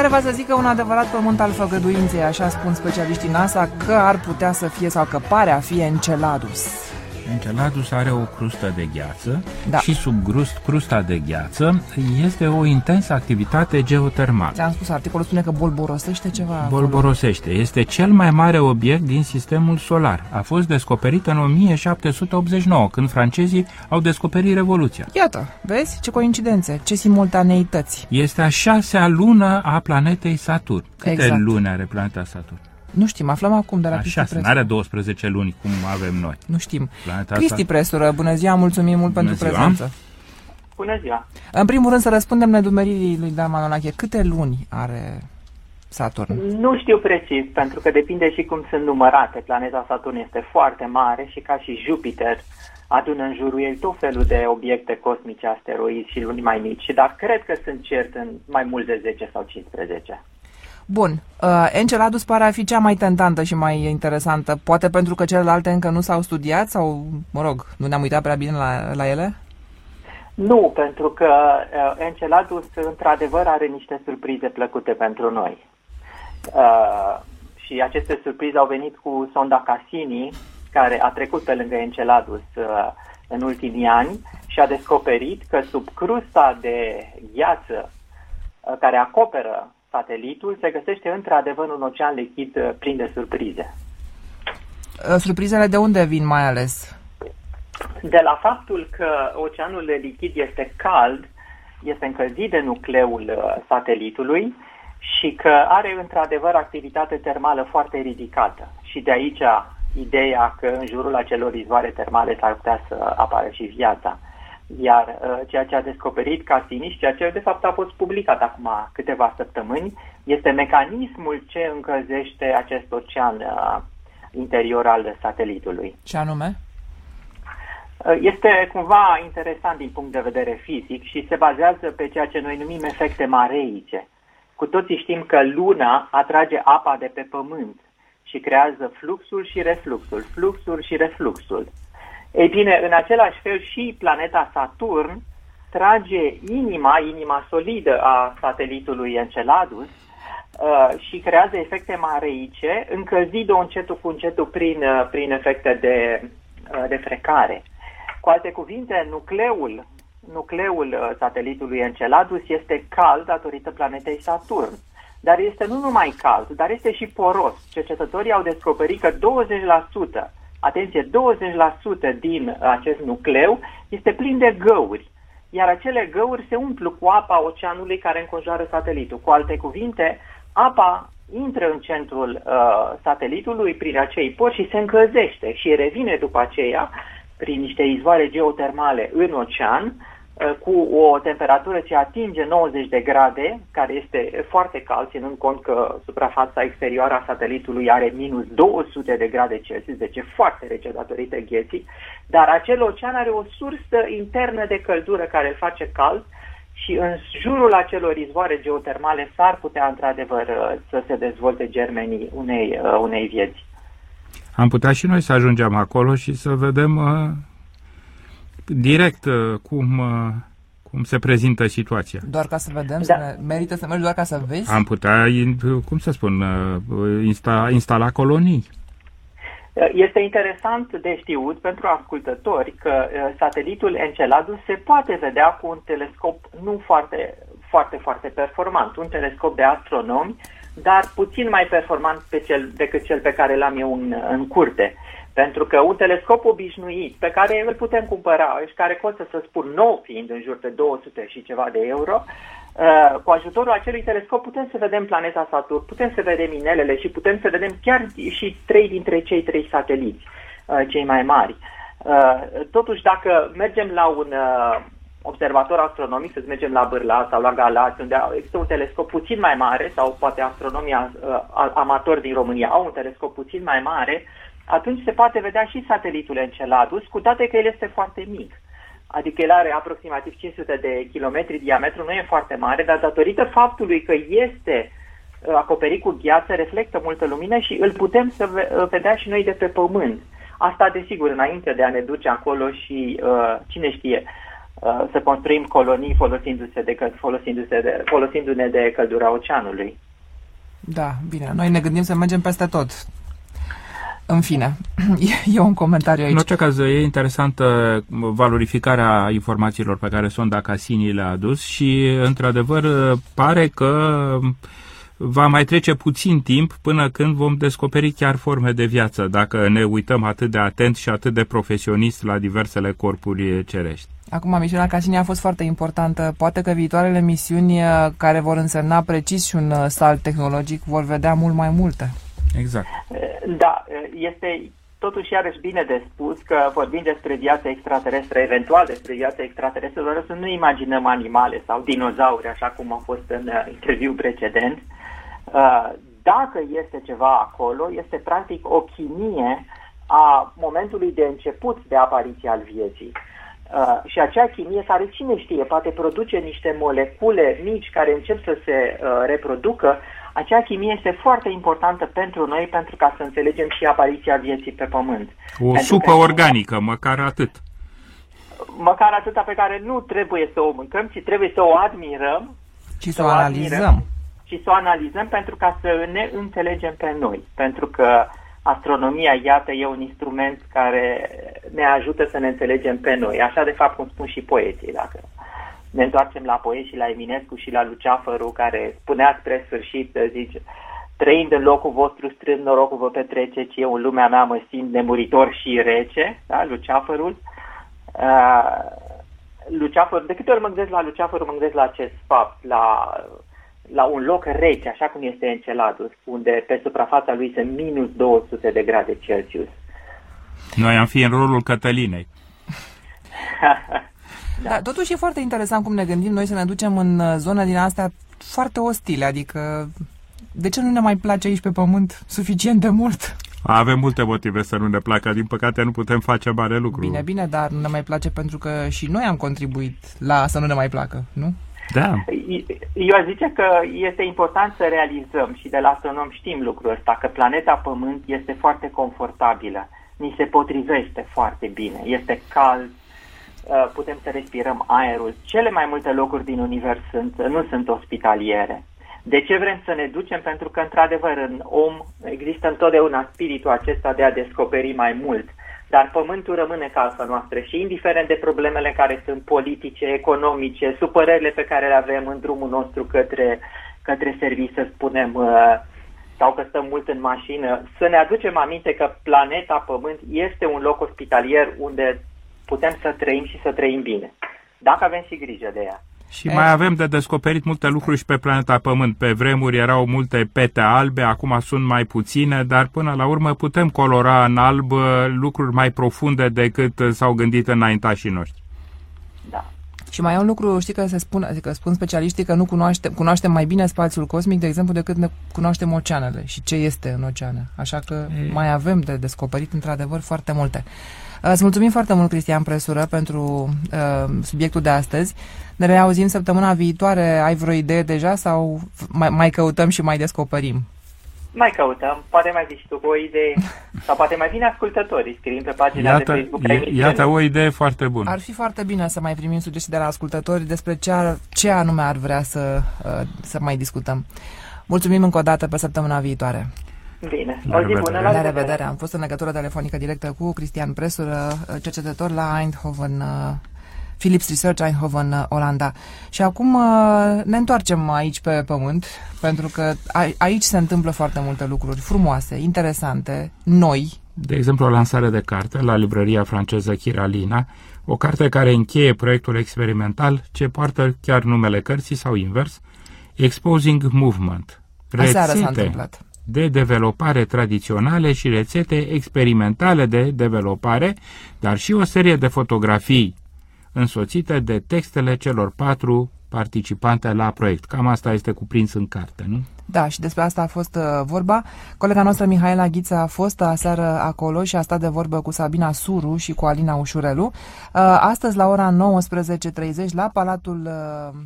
care va să zică un adevărat pământ al făgăduinței, așa spun specialiștii NASA, că ar putea să fie sau că pare a fi Enceladus. Enceladus are o crustă de gheață da. și sub grust, crusta de gheață este o intensă activitate geotermală. Ți-am spus, articolul spune că bolborosește ceva. Bolborosește. Este cel mai mare obiect din sistemul solar. A fost descoperit în 1789, când francezii au descoperit Revoluția. Iată, vezi ce coincidențe, ce simultaneități. Este a șasea lună a planetei Saturn. Câte exact. luni are planeta Saturn? Nu știm, aflăm acum de la Cristi Presură. nu are 12 luni cum avem noi. Nu știm. Planeta Cristi asta... Presură, bună ziua, mulțumim mult bună pentru ziua. prezență. Bună ziua. În primul rând să răspundem nedumeririi lui Dan Manonache. Câte luni are Saturn? Nu știu precis, pentru că depinde și cum sunt numărate. Planeta Saturn este foarte mare și ca și Jupiter adună în jurul ei tot felul de obiecte cosmice, asteroizi și luni mai mici, dar cred că sunt cert în mai mult de 10 sau 15. Bun, uh, Enceladus pare a fi cea mai tentantă și mai interesantă, poate pentru că celelalte încă nu s-au studiat sau, mă rog, nu ne-am uitat prea bine la, la ele? Nu, pentru că uh, Enceladus într-adevăr are niște surprize plăcute pentru noi. Uh, și aceste surprize au venit cu sonda Cassini, care a trecut pe lângă Enceladus uh, în ultimii ani și a descoperit că sub crusta de gheață uh, care acoperă satelitul, se găsește într-adevăr un ocean lichid uh, plin de surprize. Uh, surprizele de unde vin mai ales? De la faptul că oceanul lichid este cald, este încălzit de nucleul uh, satelitului și că are într-adevăr activitate termală foarte ridicată. Și de aici ideea că în jurul acelor izvoare termale s-ar putea să apară și viața. Iar uh, ceea ce a descoperit Cassini și ceea ce de fapt a fost publicat acum câteva săptămâni este mecanismul ce încălzește acest ocean uh, interior al satelitului. Ce anume? Uh, este cumva interesant din punct de vedere fizic și se bazează pe ceea ce noi numim efecte mareice. Cu toții știm că Luna atrage apa de pe Pământ și creează fluxul și refluxul, fluxul și refluxul. Ei bine, în același fel și planeta Saturn trage inima, inima solidă a satelitului Enceladus uh, și creează efecte mareice, încălzit-o încetul cu încetul prin, uh, prin efecte de, uh, de frecare. Cu alte cuvinte, nucleul, nucleul uh, satelitului Enceladus este cald datorită planetei Saturn. Dar este nu numai cald, dar este și poros. Cercetătorii au descoperit că 20% atenție, 20% din acest nucleu este plin de găuri, iar acele găuri se umplu cu apa oceanului care înconjoară satelitul. Cu alte cuvinte, apa intră în centrul uh, satelitului prin acei porți și se încălzește și revine după aceea prin niște izvoare geotermale în ocean Uh, cu o temperatură ce atinge 90 de grade, care este foarte cald, ținând cont că suprafața exterioară a satelitului are minus 200 de grade Celsius, deci e foarte rece datorită gheții, dar acel ocean are o sursă internă de căldură care îl face cald și în jurul acelor izvoare geotermale s-ar putea într-adevăr uh, să se dezvolte germenii unei, uh, unei vieți. Am putea și noi să ajungem acolo și să vedem uh direct uh, cum, uh, cum se prezintă situația. Doar ca să vedem, da. să ne, merită să mergi doar ca să vezi? Am putea, cum să spun, uh, insta, instala colonii. Este interesant de știut pentru ascultători că satelitul Enceladus se poate vedea cu un telescop nu foarte, foarte, foarte performant, un telescop de astronomi, dar puțin mai performant pe cel, decât cel pe care l-am eu în, în curte. Pentru că un telescop obișnuit pe care îl putem cumpăra și care costă, să spun, nou fiind în jur de 200 și ceva de euro, uh, cu ajutorul acelui telescop putem să vedem planeta Saturn, putem să vedem inelele și putem să vedem chiar și trei dintre cei trei sateliți, uh, cei mai mari. Uh, totuși, dacă mergem la un observator astronomic, să mergem la Bârla sau la Galați, unde există un telescop puțin mai mare, sau poate astronomia amatori din România au un telescop puțin mai mare, atunci se poate vedea și satelitul Enceladus, cu toate că el este foarte mic. Adică el are aproximativ 500 de kilometri diametru, nu e foarte mare, dar datorită faptului că este uh, acoperit cu gheață, reflectă multă lumină și îl putem să uh, vedea și noi de pe pământ. Asta, desigur, înainte de a ne duce acolo și uh, cine știe. uh, să construim colonii folosindu-se de, folosindu-se de, folosindu-ne de căldura oceanului. Da, bine. Noi ne gândim să mergem peste tot. În fine, e un comentariu aici. În orice caz, e interesantă valorificarea informațiilor pe care sonda Cassini le-a adus și, într-adevăr, pare că va mai trece puțin timp până când vom descoperi chiar forme de viață, dacă ne uităm atât de atent și atât de profesionist la diversele corpuri cerești. Acum, misiunea Cassini a fost foarte importantă. Poate că viitoarele misiuni uh, care vor însemna precis și un uh, salt tehnologic vor vedea mult mai multe. Exact. Da, este totuși iarăși bine de spus că vorbim despre viață extraterestră, eventual despre viață extraterestră, doar să nu imaginăm animale sau dinozauri, așa cum a fost în uh, interviu precedent. Uh, dacă este ceva acolo, este practic o chinie a momentului de început de apariție al vieții. Uh, și acea chimie care, cine știe, poate produce niște molecule mici care încep să se uh, reproducă, acea chimie este foarte importantă pentru noi pentru ca să înțelegem și apariția vieții pe Pământ. O pentru supă organică, măcar atât. Măcar atâta pe care nu trebuie să o mâncăm, ci trebuie să o admirăm. Și să o analizăm. Și să o analizăm pentru ca să ne înțelegem pe noi. Pentru că astronomia, iată, e un instrument care ne ajută să ne înțelegem pe noi. Așa, de fapt, cum spun și poeții, dacă ne întoarcem la poeți și la Eminescu și la Luceafăru, care spunea spre sfârșit, zice, trăind în locul vostru strând norocul vă petrece, ci eu în lumea mea mă simt nemuritor și rece, da, Luceafărul. Uh, Luceafăr, de câte ori mă gândesc la Luceafăru, mă gândesc la acest fapt, la, la un loc rece, așa cum este Enceladus, unde pe suprafața lui sunt minus 200 de grade Celsius. Noi am fi în rolul Cătălinei. Da. Dar totuși e foarte interesant cum ne gândim noi să ne ducem în uh, zona din astea foarte ostile, adică de ce nu ne mai place aici pe pământ suficient de mult? Avem multe motive să nu ne placă, din păcate nu putem face mare lucru. Bine, bine, dar nu ne mai place pentru că și noi am contribuit la să nu ne mai placă, nu? Da. Eu aș zice că este important să realizăm și de la astronom știm lucrul ăsta, că planeta Pământ este foarte confortabilă, ni se potrivește foarte bine, este cald, Uh, putem să respirăm aerul. Cele mai multe locuri din univers sunt, nu sunt ospitaliere. De ce vrem să ne ducem? Pentru că, într-adevăr, în om există întotdeauna spiritul acesta de a descoperi mai mult. Dar pământul rămâne calfa noastră și indiferent de problemele care sunt politice, economice, supărările pe care le avem în drumul nostru către, către serviciu, să spunem, uh, sau că stăm mult în mașină, să ne aducem aminte că planeta Pământ este un loc ospitalier unde putem să trăim și să trăim bine. Dacă avem și grijă de ea. Și mai avem de descoperit multe lucruri și pe planeta Pământ. Pe vremuri erau multe pete albe, acum sunt mai puține, dar până la urmă putem colora în alb uh, lucruri mai profunde decât uh, s-au gândit înaintașii noștri. Da. Și mai e un lucru, știi că se spun, adică spun specialiștii că nu cunoaștem, cunoaștem mai bine spațiul cosmic, de exemplu, decât ne cunoaștem oceanele și ce este în oceane. Așa că e... mai avem de descoperit, într-adevăr, foarte multe. Îți mulțumim foarte mult, Cristian Presură, pentru uh, subiectul de astăzi. Ne reauzim săptămâna viitoare. Ai vreo idee deja sau mai, mai căutăm și mai descoperim? Mai căutăm, poate mai zici tu cu o idee, sau poate mai vine ascultătorii, scriem pe pagina iată, de Facebook. Iată o idee foarte bună. Ar fi foarte bine să mai primim sugestii de la ascultători despre ce, ar, ce anume ar vrea să, uh, să mai discutăm. Mulțumim încă o dată pe săptămâna viitoare. Bine, la o zi bună, la, la revedere. Am fost în legătură telefonică directă cu Cristian Presură, cercetător la Eindhoven, uh, Philips Research Eindhoven, uh, Olanda. Și acum uh, ne întoarcem aici pe pământ, pentru că aici se întâmplă foarte multe lucruri frumoase, interesante, noi. De exemplu, o lansare de carte la librăria franceză Chiralina, o carte care încheie proiectul experimental ce poartă chiar numele cărții sau invers, Exposing Movement. Rețete, Aseară s-a întâmplat de developare tradiționale și rețete experimentale de developare, dar și o serie de fotografii însoțite de textele celor patru participante la proiect. Cam asta este cuprins în carte, nu? Da, și despre asta a fost uh, vorba. Colega noastră, Mihaela Ghiță, a fost aseară acolo și a stat de vorbă cu Sabina Suru și cu Alina Ușurelu. Uh, astăzi, la ora 19.30, la Palatul uh,